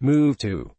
Move to